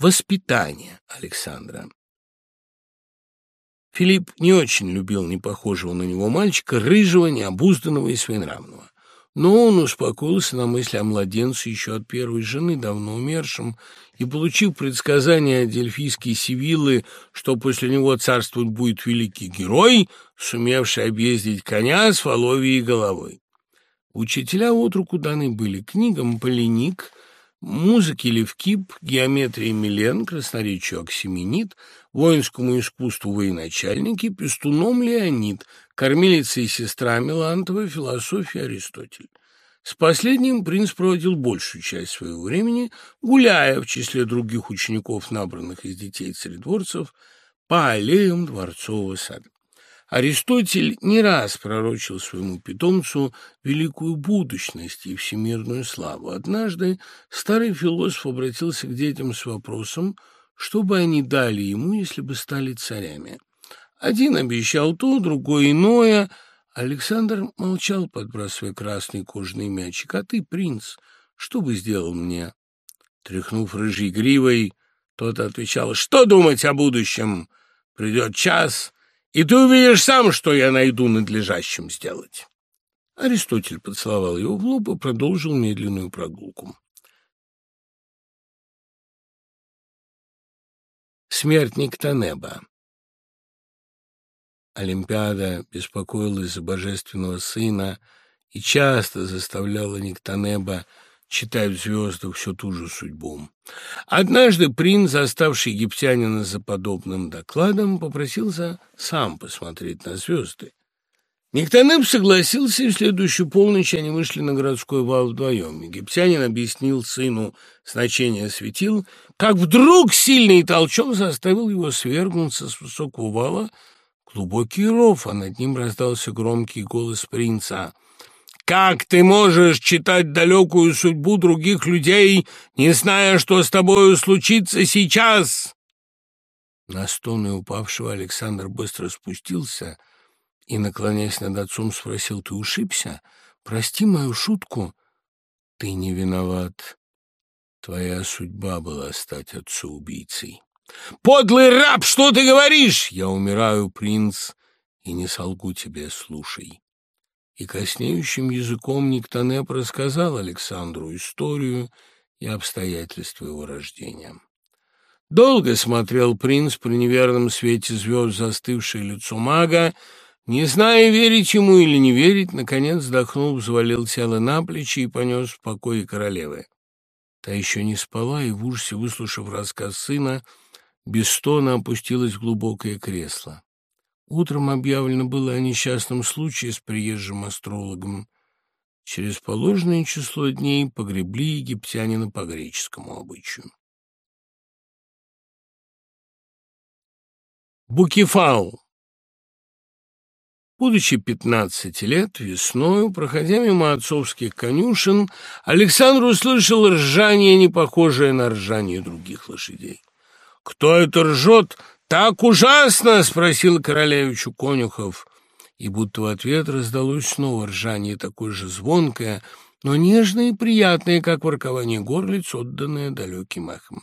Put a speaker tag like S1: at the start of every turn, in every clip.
S1: Воспитание Александра. Филипп не очень любил непохожего на него мальчика, рыжего, необузданного и своенравного. Но он успокоился на мысли о младенце еще от первой жены, давно умершем, и, получив предсказание дельфийской Сивиллы, что после него царствовать будет великий герой, сумевший объездить коня с воловьей головой. Учителя от руку даны были книгам «Полиник», музыке Левкип, геометрии Милен, красноречию Оксименит, воинскому искусству военачальники, пестуном Леонид, кормилица и сестра Мелантова, философия Аристотель. С последним принц проводил большую часть своего времени, гуляя в числе других учеников, набранных из детей царедворцев, по аллеям дворцового сада. Аристотель не раз пророчил своему питомцу великую будущность и всемирную славу. Однажды старый философ обратился к детям с вопросом, что бы они дали ему, если бы стали царями. Один обещал то, другой иное. Александр молчал, подбрасывая красный кожаный мячик. «А ты, принц, что бы сделал мне?» Тряхнув рыжей гривой, тот отвечал, «Что думать о будущем? Придет час, и ты увидишь сам, что я найду надлежащим сделать». Аристотель поцеловал его в лоб и продолжил медленную прогулку. Смерть Никтонеба Олимпиада беспокоилась за божественного сына и часто заставляла Никтонеба читать в звездах всю ту же судьбу. Однажды принц, заставший египтянина за подобным докладом, попросился сам посмотреть на звезды. Никтонеп согласился, и в следующую полночь они вышли на городской вал вдвоем. Египтянин объяснил сыну значение светил, как вдруг сильный толчок заставил его свергнуться с высокого вала глубокий ров, а над ним раздался громкий голос принца — как ты можешь читать далекую судьбу других людей, не зная, что с тобою случится сейчас?» На стоны упавшего Александр быстро спустился и, наклоняясь над отцом, спросил, «Ты ушибся? Прости мою шутку». «Ты не виноват. Твоя судьба была стать отцу-убийцей». «Подлый раб, что ты говоришь?» «Я умираю, принц, и не солгу тебе, слушай» и коснеющим языком Никтонеп рассказал Александру историю и обстоятельства его рождения. Долго смотрел принц при неверном свете звезд застывшее лицо мага, не зная, верить ему или не верить, наконец вздохнул, взвалил тело на плечи и понес в покое королевы. Та еще не спала и в ужасе, выслушав рассказ сына, без стона опустилась в глубокое кресло. Утром объявлено было о несчастном случае с приезжим астрологом. Через положенное число дней погребли египтянина по греческому обычаю. Букефал Будучи пятнадцати лет, весною, проходя мимо отцовских конюшен, Александр услышал ржание, не похожее на ржание других лошадей. «Кто это ржет?» «Так ужасно!» — спросил королевичу конюхов. И будто в ответ раздалось снова ржание, такое же звонкое, но нежное и приятное, как воркование горлиц, отданное далеким эхом.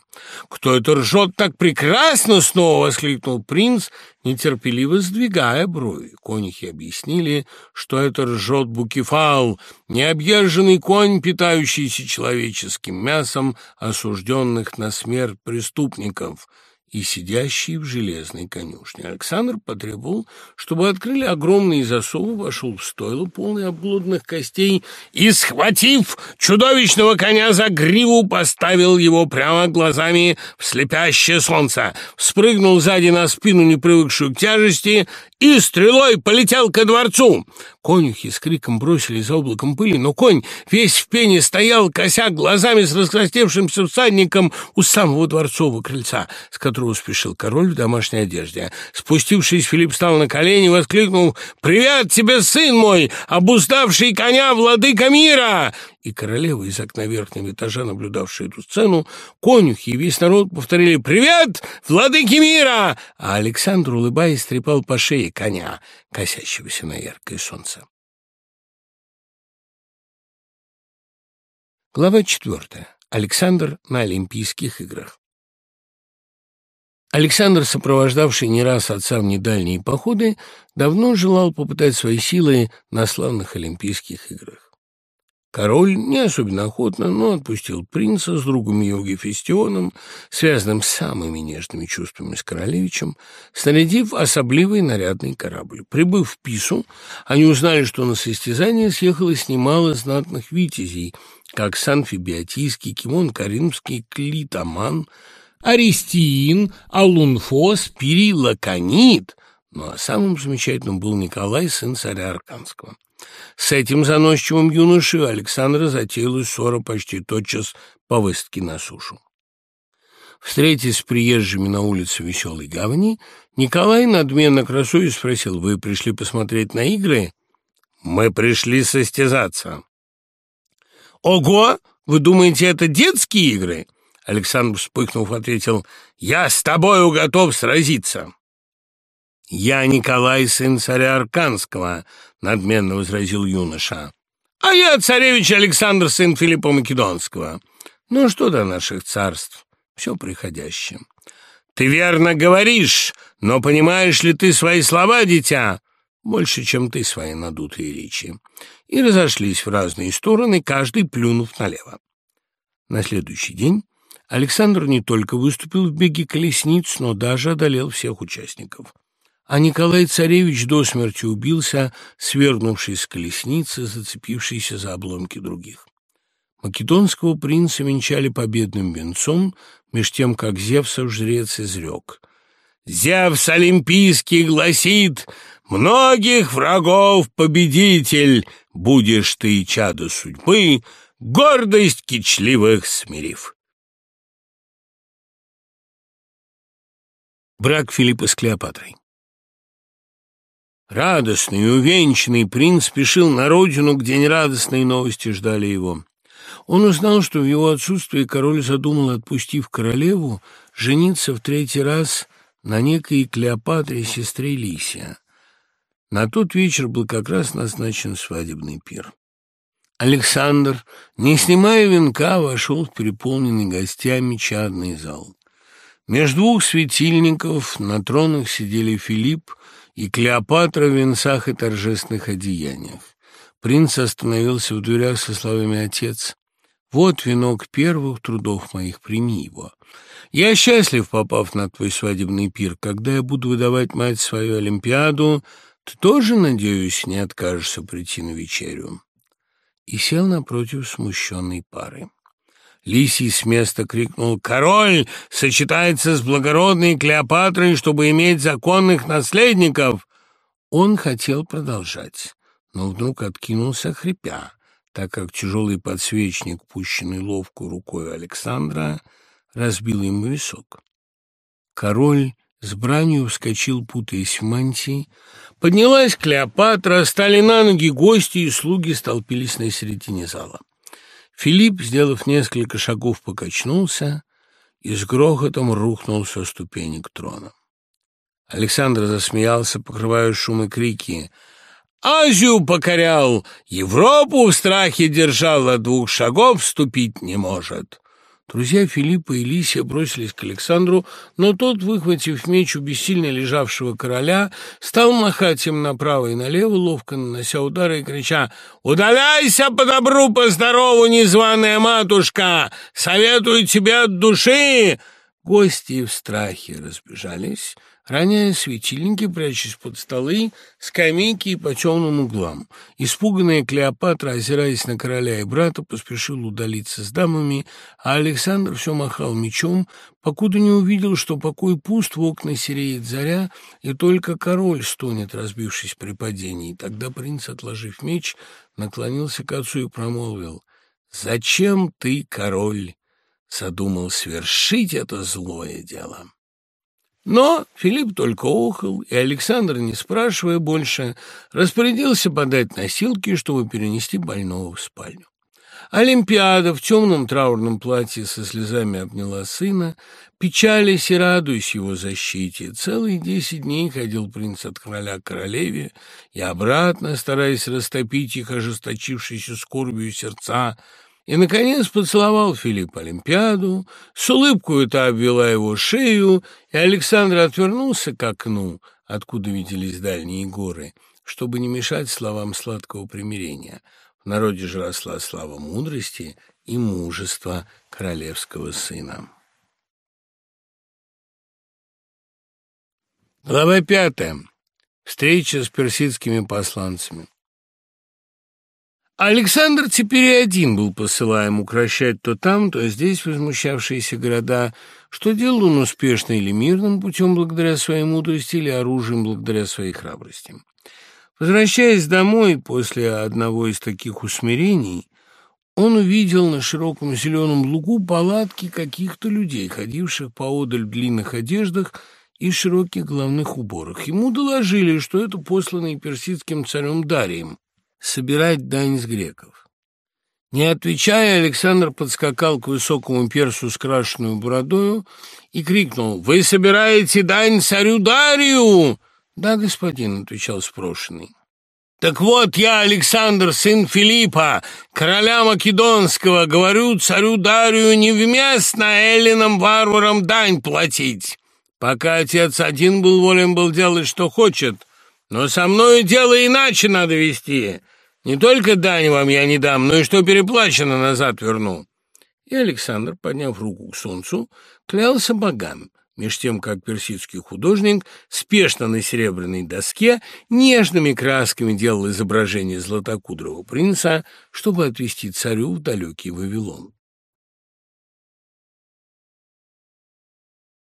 S1: «Кто это ржет так прекрасно?» — снова воскликнул принц, нетерпеливо сдвигая брови. Конюхи объяснили, что это ржет Букефал, необъезженный конь, питающийся человеческим мясом осужденных на смерть преступников — и сидящий в железной конюшне. Александр потребовал, чтобы открыли огромные засовы, вошел в стойло, полное обглоданных костей, и, схватив чудовищного коня за гриву, поставил его прямо глазами в слепящее солнце, спрыгнул сзади на спину, не привыкшую к тяжести, и стрелой полетел ко дворцу. Конюхи с криком бросили за облаком пыли, но конь весь в пене стоял, кося глазами с раскрастевшимся всадником у самого дворцового крыльца, с которого спешил король в домашней одежде. Спустившись, Филипп встал на колени и воскликнул «Привет тебе, сын мой, обуздавший коня, владыка мира!» и королева из окна верхнего этажа, наблюдавшая эту сцену, конюхи и весь народ повторили «Привет, владыки мира!» А Александр, улыбаясь, трепал по шее коня, косящегося на яркое солнце. Глава четвертая. Александр на Олимпийских играх. Александр, сопровождавший не раз отца в недальние походы, давно желал попытать свои силы на славных Олимпийских играх. Король не особенно охотно, но отпустил принца с другом его Гефестионом, связанным с самыми нежными чувствами с королевичем, снарядив особливый нарядный корабль. Прибыв в Пису, они узнали, что на состязание съехалось немало знатных витязей, как Санфибиотийский, Кимон Каримский, Клитаман – Аристиин, Алунфос, Перилаконит. Ну а самым замечательным был Николай, сын царя Арканского. С этим заносчивым юношей у Александра затеялась ссора почти тотчас по высадке на сушу. Встретясь с приезжими на улице Веселой Гавани, Николай, надменно красуя, спросил, «Вы пришли посмотреть на игры?» «Мы пришли состязаться». «Ого! Вы думаете, это детские игры?» Александр, вспыхнув, ответил, «Я с тобою готов сразиться». «Я Николай, сын царя Арканского», — надменно возразил юноша. «А я царевич Александр, сын Филиппа Македонского». «Ну что до наших царств? Все приходящее». «Ты верно говоришь, но понимаешь ли ты свои слова, дитя?» «Больше, чем ты свои надутые речи». И разошлись в разные стороны, каждый плюнув налево. На следующий день Александр не только выступил в беге колесниц, но даже одолел всех участников. А Николай Царевич до смерти убился, свергнувшись с колесницы, зацепившийся за обломки других. Македонского принца венчали победным венцом, меж тем, как Зевсов жрец изрек. «Зевс Олимпийский гласит, многих врагов победитель, будешь ты, чадо судьбы, гордость кичливых смирив». Брак Филиппа с Клеопатрой. Радостный и увенчанный принц спешил на родину, где нерадостные новости ждали его. Он узнал, что в его отсутствие король задумал, отпустив королеву, жениться в третий раз на некой Клеопатре, сестре Лисия. На тот вечер был как раз назначен свадебный пир. Александр, не снимая венка, вошел в переполненный гостями чадный зал. Между двух светильников на тронах сидели Филипп и Клеопатра в венцах и торжественных одеяниях. Принц остановился в дверях со словами «Отец, вот венок первых трудов моих, прими его. Я счастлив, попав на твой свадебный пир. Когда я буду выдавать мать свою Олимпиаду, ты тоже, надеюсь, не откажешься прийти на вечерю?» И сел напротив смущенной пары. Лисий с места крикнул «Король сочетается с благородной Клеопатрой, чтобы иметь законных наследников!» Он хотел продолжать, но вдруг откинулся, хрипя, так как тяжелый подсвечник, пущенный ловкой рукой Александра, разбил ему висок. Король с бранью вскочил, путаясь в мантии. Поднялась Клеопатра, стали на ноги гости, и слуги столпились на середине зала. Филипп, сделав несколько шагов, покачнулся и с грохотом рухнул со ступенек трона. Александр засмеялся, покрывая шум и крики. «Азию покорял, Европу в страхе держал, а двух шагов вступить не может». Друзья Филиппа и Лисия бросились к Александру, но тот, выхватив меч у бессильно лежавшего короля, стал махать им направо и налево, ловко нанося удары и крича «Удаляйся по добру, по здорову, незваная матушка! Советую тебе от души!» Гости в страхе разбежались, роняя светильники, прячась под столы, скамейки и по темным углам. Испуганная Клеопатра, озираясь на короля и брата, поспешил удалиться с дамами, а Александр все махал мечом, покуда не увидел, что покой пуст, в окна сереет заря, и только король стонет, разбившись при падении. Тогда принц, отложив меч, наклонился к отцу и промолвил «Зачем ты, король, задумал свершить это злое дело?» Но Филипп только охал, и Александр, не спрашивая больше, распорядился подать носилки, чтобы перенести больного в спальню. Олимпиада в темном траурном платье со слезами обняла сына, печалясь и радуясь его защите. Целые десять дней ходил принц от короля к королеве и обратно, стараясь растопить их ожесточившиеся скорбью сердца, и, наконец, поцеловал Филипп Олимпиаду, с улыбкой та обвела его шею, и Александр отвернулся к окну, откуда виделись дальние горы, чтобы не мешать словам сладкого примирения. В народе же росла слава мудрости и мужества королевского сына. Глава пятая. Встреча с персидскими посланцами. Александр теперь и один был посылаем укращать то там, то здесь возмущавшиеся города, что делал он успешно или мирным путем благодаря своей мудрости, или оружием благодаря своей храбрости. Возвращаясь домой после одного из таких усмирений, он увидел на широком зеленом лугу палатки каких-то людей, ходивших поодаль в длинных одеждах, и широких головных уборах. Ему доложили, что это посланный персидским царем Дарием собирать дань с греков. Не отвечая, Александр подскакал к высокому персу с крашенную бородою и крикнул «Вы собираете дань царю Дарию?» «Да, господин», — отвечал спрошенный. «Так вот я, Александр, сын Филиппа, короля Македонского, говорю царю Дарию невместно эллинам-варварам дань платить. Пока отец один был волен был делать, что хочет, но со мною дело иначе надо вести. Не только дань вам я не дам, но и что переплачено назад верну». И Александр, подняв руку к солнцу, клялся богам, меж тем, как персидский художник спешно на серебряной доске нежными красками делал изображение златокудрого принца, чтобы отвести царю в далекий Вавилон.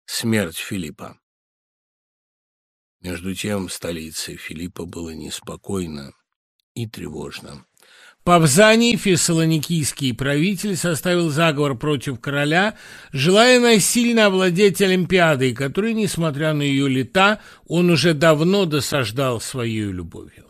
S1: Смерть Филиппа Между тем в столице Филиппа было неспокойно и тревожно. Павзаний, фессалоникийский правитель, составил заговор против короля, желая насильно овладеть Олимпиадой, которой, несмотря на ее лета, он уже давно досаждал своей любовью.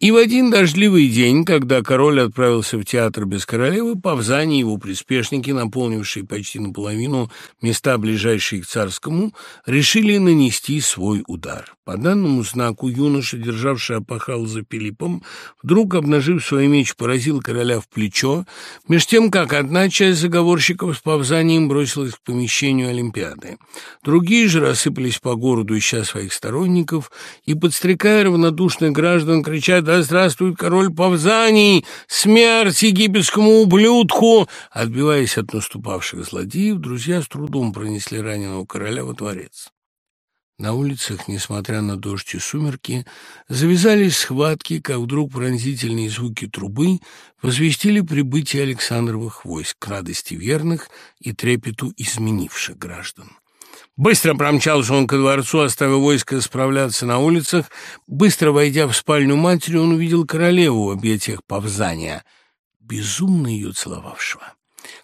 S1: И в один дождливый день, когда король отправился в театр без королевы, Павзани и его приспешники, наполнившие почти наполовину места, ближайшие к царскому, решили нанести свой удар. По данному знаку юноша, державший опахал за Пилиппом, вдруг, обнажив свой меч, поразил короля в плечо, меж тем, как одна часть заговорщиков с Павзанием бросилась к помещению Олимпиады. Другие же рассыпались по городу, ища своих сторонников, и, подстрекая равнодушных граждан, кричат да здравствует король Павзаний! Смерть египетскому ублюдку!» Отбиваясь от наступавших злодеев, друзья с трудом пронесли раненого короля во дворец. На улицах, несмотря на дождь и сумерки, завязались схватки, как вдруг пронзительные звуки трубы возвестили прибытие Александровых войск к радости верных и трепету изменивших граждан. Быстро промчался он ко дворцу, оставив войско справляться на улицах. Быстро войдя в спальню матери, он увидел королеву в объятиях Павзания, безумно ее целовавшего.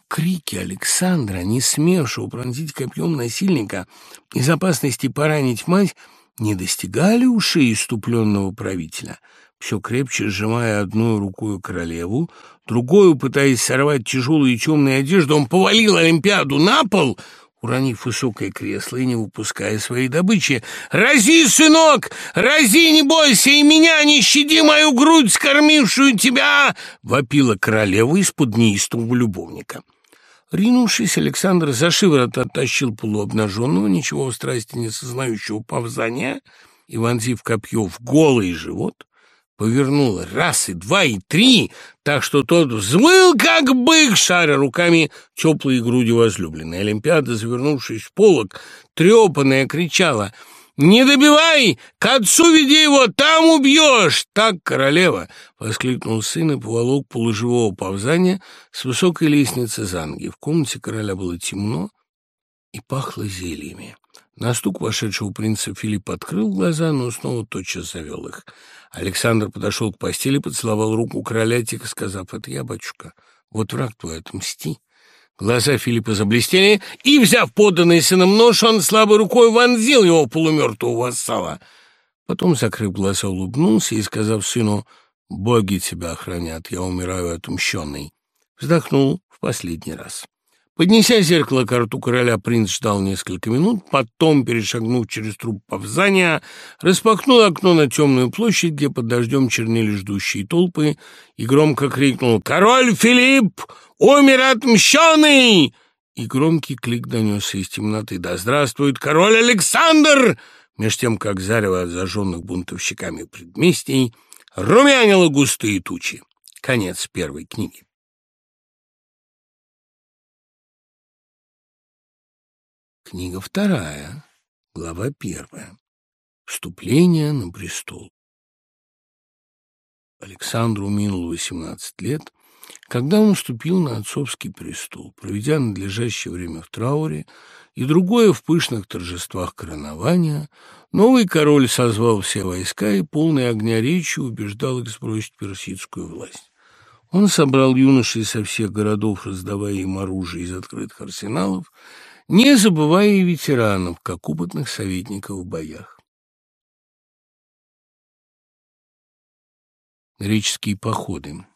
S1: Крики Александра, не смевшего пронзить копьем насильника из опасности поранить мать, не достигали ушей иступленного правителя. Все крепче сжимая одной рукой королеву, другую, пытаясь сорвать тяжелую и темную одежду, он повалил Олимпиаду на пол — уронив высокое кресло и не выпуская своей добычи. «Рази, сынок! Рази, не бойся, и меня не щади мою грудь, скормившую тебя!» — вопила королева из-под неистового любовника. Ринувшись, Александр за шиворот оттащил полуобнаженного, ничего в страсти не сознающего повзания, и, вонзив копье в голый живот, повернула раз и два и три, так что тот взвыл, как бык, шаря руками теплые груди возлюбленной. Олимпиада, завернувшись в полок, трепанная, кричала «Не добивай! К отцу веди его, там убьешь!» «Так, королева!» — воскликнул сын и поволок полуживого повзания с высокой лестницы Занги. В комнате короля было темно и пахло зельями. На стук вошедшего принца Филипп открыл глаза, но снова тотчас завел их. Александр подошел к постели, поцеловал руку короля, тихо сказав, «Это я, батюшка, вот враг твой, отмсти». Глаза Филиппа заблестели, и, взяв поданный сыном нож, он слабой рукой вонзил его полумертвого вассала. Потом, закрыв глаза, улыбнулся и, сказав сыну, «Боги тебя охранят, я умираю отмщенный», вздохнул в последний раз. Поднеся зеркало к рту короля, принц ждал несколько минут, потом, перешагнув через труп повзания, распахнул окно на темную площадь, где под дождем чернели ждущие толпы, и громко крикнул «Король Филипп умер отмщенный!» И громкий клик донесся из темноты «Да здравствует король Александр!» Меж тем, как зарево от зажженных бунтовщиками предместий румянило густые тучи. Конец первой книги. Книга вторая, глава первая. Вступление на престол. Александру минуло 18 лет, когда он вступил на отцовский престол, проведя надлежащее время в трауре и другое в пышных торжествах коронования, новый король созвал все войска и полный огня речи убеждал их сбросить персидскую власть. Он собрал юношей со всех городов, раздавая им оружие из открытых арсеналов, не забывая и ветеранов, как опытных советников в боях. Греческие походы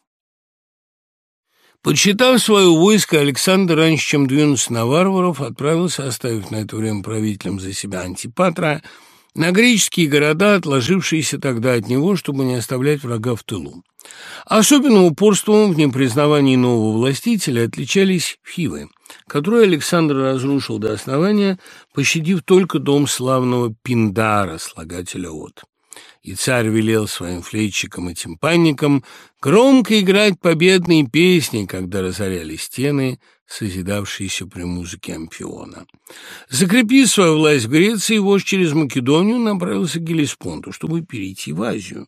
S1: Подсчитав свое войско, Александр, раньше чем двинуться на варваров, отправился, оставив на это время правителем за себя Антипатра, на греческие города, отложившиеся тогда от него, чтобы не оставлять врага в тылу. Особенным упорством в непризнавании нового властителя отличались Фивы, которые Александр разрушил до основания, пощадив только дом славного Пиндара, слагателя от. И царь велел своим флейтчикам и тимпанникам громко играть победные песни, когда разоряли стены, созидавшиеся при музыке Амфиона. Закрепив свою власть в Греции, вождь через Македонию направился к Гелеспонту, чтобы перейти в Азию.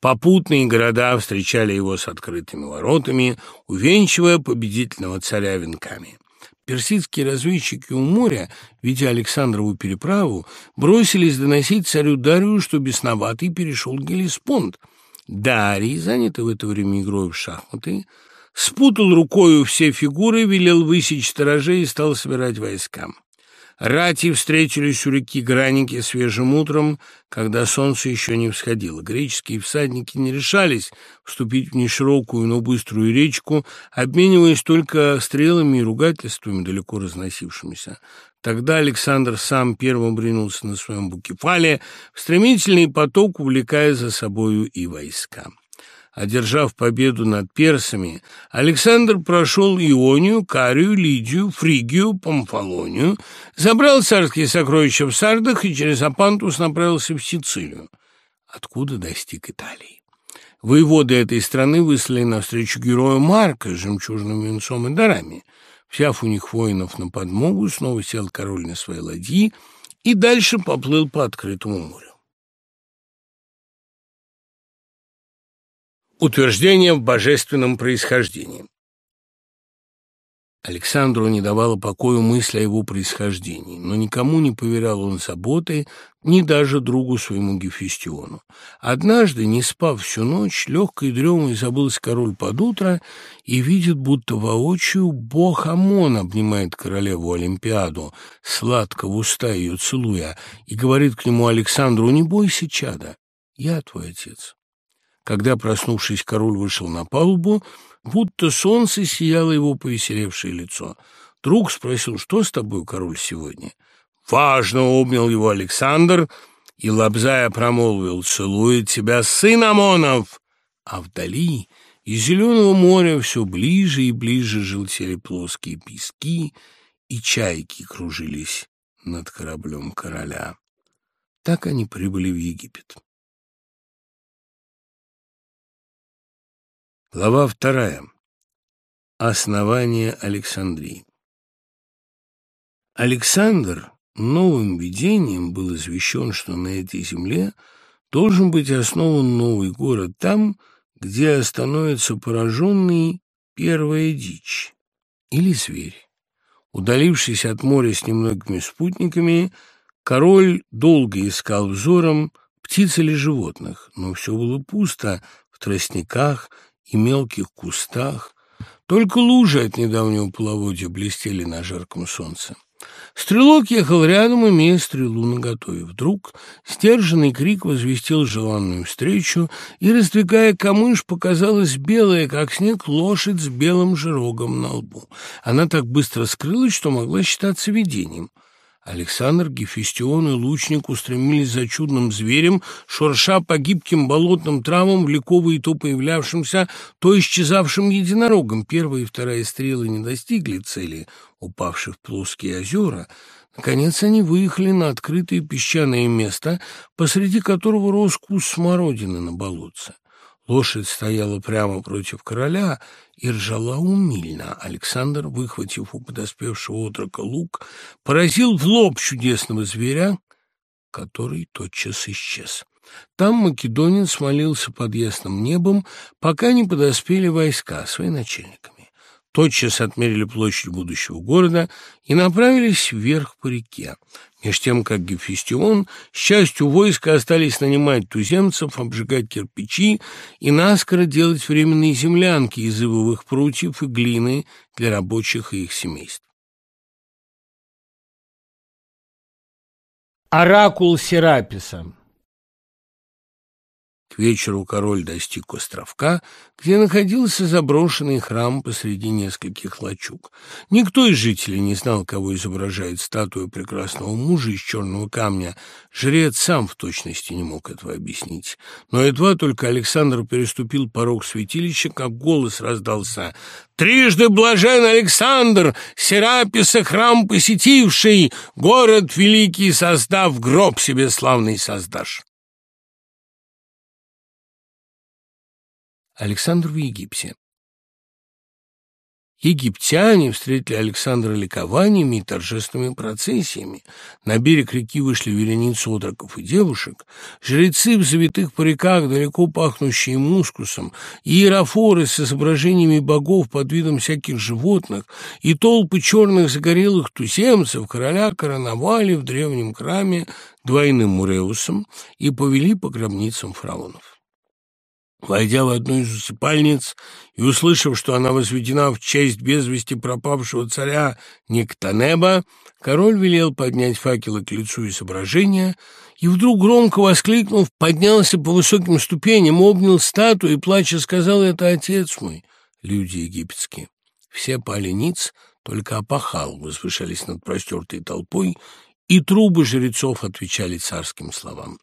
S1: Попутные города встречали его с открытыми воротами, увенчивая победительного царя венками. Персидские разведчики у моря, видя Александрову переправу, бросились доносить царю Дарию, что бесноватый перешел Гелеспонд. Дарий, занятый в это время игрой в шахматы, спутал рукою все фигуры, велел высечь сторожей и стал собирать войска. Рати встретились у реки Граники свежим утром, когда солнце еще не всходило. Греческие всадники не решались вступить в неширокую, но быструю речку, обмениваясь только стрелами и ругательствами, далеко разносившимися. Тогда Александр сам первым бринулся на своем букефале в стремительный поток, увлекая за собою и войска. Одержав победу над персами, Александр прошел Ионию, Карию, Лидию, Фригию, Памфалонию, забрал царские сокровища в Сардах и через Апантус направился в Сицилию, откуда достиг Италии. Воеводы этой страны выслали навстречу герою Марка с жемчужным венцом и дарами. Взяв у них воинов на подмогу, снова сел король на своей ладьи и дальше поплыл по открытому морю. Утверждение в божественном происхождении. Александру не давала покоя мысль о его происхождении, но никому не поверял он заботы, ни даже другу своему Гефестиону. Однажды, не спав всю ночь, легкой дремой забылся король под утро и видит, будто воочию бог Амон обнимает королеву Олимпиаду, сладко в уста ее целуя, и говорит к нему Александру, «Не бойся, чада, я твой отец». Когда, проснувшись, король вышел на палубу, будто солнце сияло его повеселевшее лицо. Друг спросил, что с тобой, король, сегодня? Важно обнял его Александр и, лобзая, промолвил, целует тебя сын Амонов. А вдали из зеленого моря все ближе и ближе желтели плоские пески, и чайки кружились над кораблем короля. Так они прибыли в Египет. Глава вторая. Основание Александрии. Александр новым видением был извещен, что на этой земле должен быть основан новый город там, где остановится пораженный первая дичь или зверь. Удалившись от моря с немногими спутниками, король долго искал взором птиц или животных, но все было пусто в тростниках, и мелких кустах. Только лужи от недавнего половодья блестели на жарком солнце. Стрелок ехал рядом, имея стрелу наготове. Вдруг сдержанный крик возвестил желанную встречу, и, раздвигая камыш, показалась белая, как снег, лошадь с белым же рогом на лбу. Она так быстро скрылась, что могла считаться видением. Александр, Гефестион и лучник устремились за чудным зверем, шурша по гибким болотным травам, влековые то появлявшимся, то исчезавшим единорогом. Первая и вторая стрелы не достигли цели, упавших в плоские озера. Наконец они выехали на открытое песчаное место, посреди которого рос куст смородины на болотце. Лошадь стояла прямо против короля и ржала умильно. Александр, выхватив у подоспевшего отрока лук, поразил в лоб чудесного зверя, который тотчас исчез. Там македонец молился под ясным небом, пока не подоспели войска с военачальниками тотчас отмерили площадь будущего города и направились вверх по реке. Меж тем, как Гефестион, с частью войска остались нанимать туземцев, обжигать кирпичи и наскоро делать временные землянки из ивовых прутьев и глины для рабочих и их семейств. Оракул Сераписа к вечеру король достиг островка, где находился заброшенный храм посреди нескольких лачуг. Никто из жителей не знал, кого изображает статуя прекрасного мужа из черного камня. Жрец сам в точности не мог этого объяснить. Но едва только Александр переступил порог святилища, как голос раздался «Трижды блажен Александр, Сераписа храм посетивший, город великий создав, гроб себе славный создашь». Александр в Египте. Египтяне встретили Александра ликованиями и торжественными процессиями. На берег реки вышли вереницы отроков и девушек, жрецы в завитых париках, далеко пахнущие мускусом, иерофоры с изображениями богов под видом всяких животных и толпы черных загорелых туземцев короля короновали в древнем храме двойным муреусом и повели по гробницам фараонов. Войдя в одну из усыпальниц и услышав, что она возведена в честь без вести пропавшего царя Никтанеба, король велел поднять факелы к лицу изображения и вдруг, громко воскликнув, поднялся по высоким ступеням, обнял статую и, плача, сказал «Это отец мой». Люди египетские. Все пали ниц, только опахал возвышались над простертой толпой, и трубы жрецов отвечали царским словам.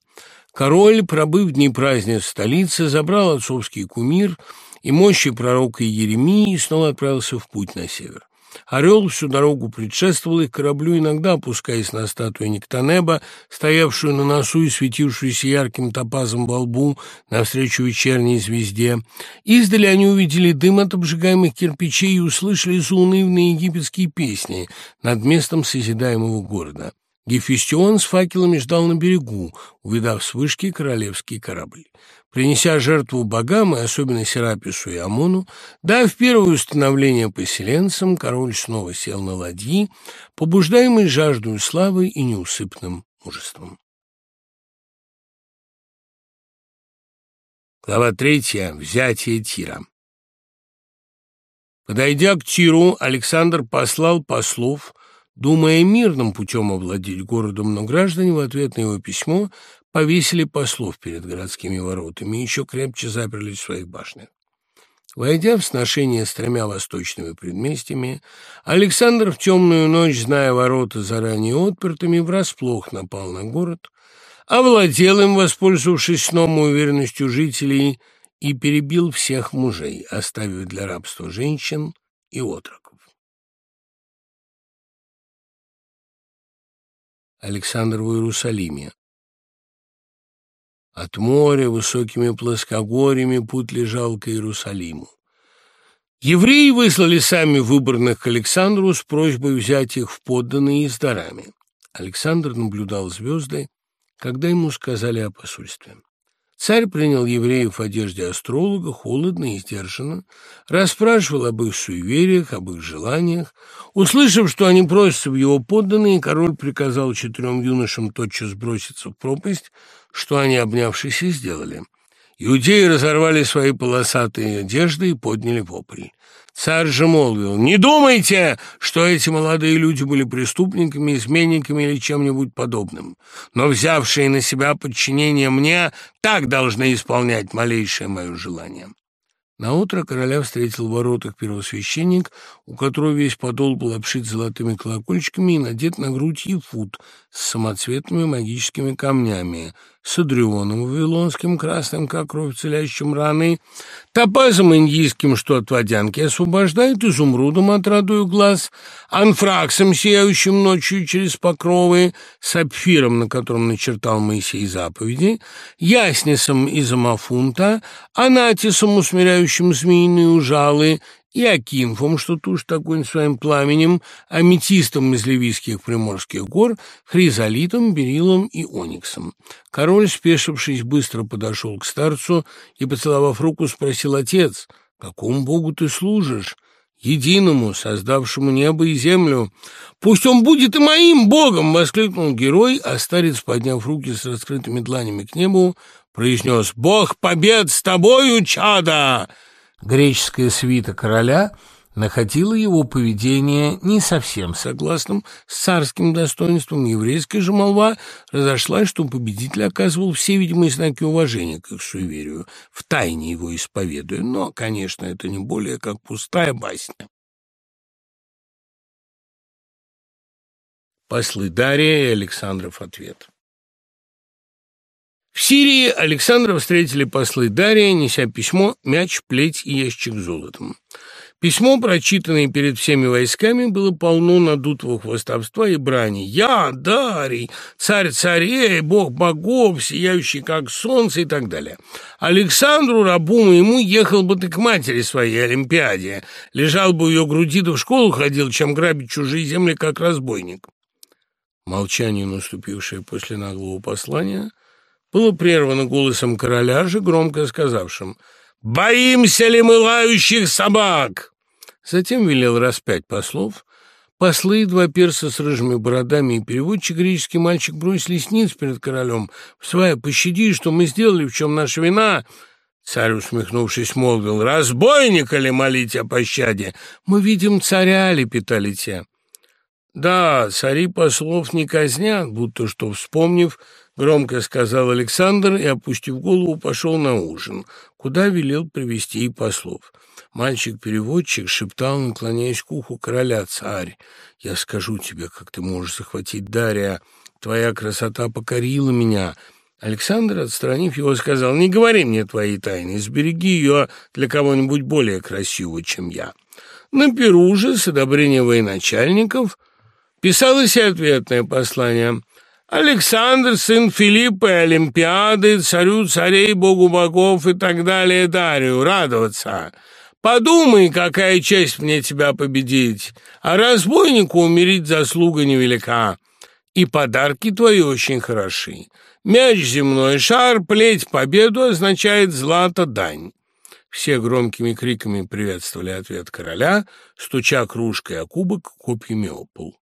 S1: Король, пробыв дни празднеств в столице, забрал отцовский кумир и мощи пророка Еремии и снова отправился в путь на север. Орел всю дорогу предшествовал их кораблю, иногда опускаясь на статую Никтанеба, стоявшую на носу и светившуюся ярким топазом во лбу навстречу вечерней звезде. Издали они увидели дым от обжигаемых кирпичей и услышали заунывные египетские песни над местом созидаемого города. Гефестион с факелами ждал на берегу, увидав с вышки королевский корабль. Принеся жертву богам, и особенно Серапису и Амону, дав первое установление поселенцам, король снова сел на ладьи, побуждаемый жаждой славы и неусыпным мужеством. Глава третья. Взятие Тира. Подойдя к Тиру, Александр послал послов Думая мирным путем овладеть городом, но граждане в ответ на его письмо повесили послов перед городскими воротами и еще крепче заперлись в своих башнях. Войдя в сношение с тремя восточными предместьями, Александр в темную ночь, зная ворота заранее отпертыми, врасплох напал на город, овладел им, воспользовавшись сном и уверенностью жителей, и перебил всех мужей, оставив для рабства женщин и отрок. Александр в Иерусалиме. От моря высокими плоскогорьями путь лежал к Иерусалиму. Евреи выслали сами выборных к Александру с просьбой взять их в подданные и с дарами. Александр наблюдал звезды, когда ему сказали о посольстве. Царь принял евреев в одежде астролога, холодно и сдержанно, расспрашивал об их суевериях, об их желаниях. Услышав, что они просятся в его подданные, король приказал четырем юношам тотчас броситься в пропасть, что они, обнявшись, и сделали. Иудеи разорвали свои полосатые одежды и подняли вопль. Царь же молвил, «Не думайте, что эти молодые люди были преступниками, изменниками или чем-нибудь подобным, но взявшие на себя подчинение мне так должны исполнять малейшее мое желание». Наутро короля встретил в воротах первосвященник, у которого весь подол был обшит золотыми колокольчиками и надет на грудь ефут с самоцветными магическими камнями, с адрионом вавилонским, красным, как кровь, целящим раны, топазом индийским, что от водянки освобождает, изумрудом от радую глаз, анфраксом, сияющим ночью через покровы, сапфиром, на котором начертал Моисей заповеди, яснисом из амафунта, анатисом, усмиряющим змеиные ужалы, и Акинфом, что тушит огонь своим пламенем, аметистом из ливийских приморских гор, хризолитом, берилом и ониксом. Король, спешившись, быстро подошел к старцу и, поцеловав руку, спросил отец, «Какому богу ты служишь?» единому, создавшему небо и землю. Пусть он будет и моим богом!» — воскликнул герой, а старец, подняв руки с раскрытыми дланями к небу, произнес «Бог побед с тобою, чада!» Греческая свита короля находила его поведение не совсем согласным с царским достоинством. Еврейская же молва разошлась, что победитель оказывал все видимые знаки уважения к их суеверию, в тайне его исповедуя. Но, конечно, это не более как пустая басня. Послы Дария и Александров ответ. В Сирии Александра встретили послы Дария, неся письмо, мяч, плеть и ящик с золотом. Письмо, прочитанное перед всеми войсками, было полно надутого хвостовства и брани. «Я, Дарий, царь царей, бог богов, сияющий как солнце» и так далее. Александру, рабу моему, ехал бы ты к матери своей, Олимпиаде. Лежал бы у ее груди, да в школу ходил, чем грабить чужие земли, как разбойник. Молчание, наступившее после наглого послания, было прервано голосом короля же, громко сказавшим «Боимся ли мы лающих собак?» Затем велел распять послов. Послы, два перса с рыжими бородами и переводчик, греческий мальчик, бросились ниц перед королем. «Свая, пощади, что мы сделали, в чем наша вина?» Царь, усмехнувшись, молвил, «Разбойника ли молить о пощаде? Мы видим царя, лепетали те». «Да, цари послов не казнят, будто что, вспомнив, Громко сказал Александр и, опустив голову, пошел на ужин, куда велел привести и послов. Мальчик-переводчик шептал, наклоняясь к уху короля, «Царь, я скажу тебе, как ты можешь захватить Дария. Твоя красота покорила меня». Александр, отстранив его, сказал, «Не говори мне твои тайны, сбереги ее для кого-нибудь более красивого, чем я». На Перу же, с одобрения военачальников, писалось и ответное послание – Александр, сын Филиппа Олимпиады, царю царей, богу богов и так далее, Дарию, радоваться. Подумай, какая честь мне тебя победить, а разбойнику умереть заслуга невелика. И подарки твои очень хороши. Мяч земной шар, плеть победу означает злато дань. Все громкими криками приветствовали ответ короля, стуча кружкой о кубок копьями о пол.